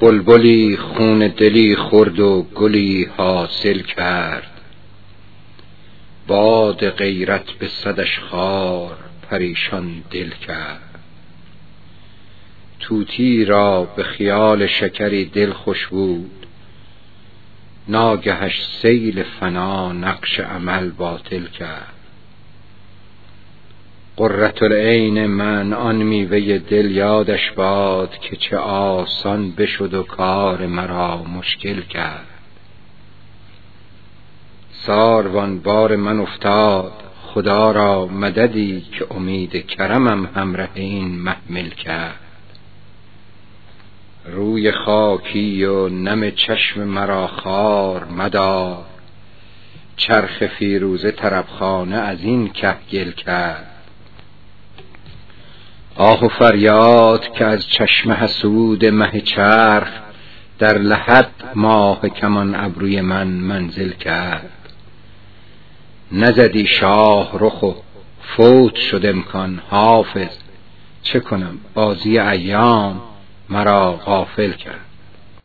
بلبلی خون دلی خورد و گلی حاصل کرد. باد غیرت به صدش خار پریشان دل کرد. طوطی را به خیال شکری دل خوش بود. ناگهش سیل فنا نقش عمل باطل کرد. قرة العین من آن میوه دل یادش باد که چه آسان بشد و کار مرا مشکل کرد. ساروان بار من افتاد خدا را مددی که امید کرمم همره این محمل کرد. روی خاکی و نم چشم مرا خار مدار چرخ فیروزه طربخانه از این کهگل کرد. آه و فریاد که از چشم حسود مه چرخ در لحد ماه کمان ابروی من منزل کرد. نزدی شاه رخ و فوت شد امکان حافظ چه کنم؟ بازی ایام مرا غافل کرد.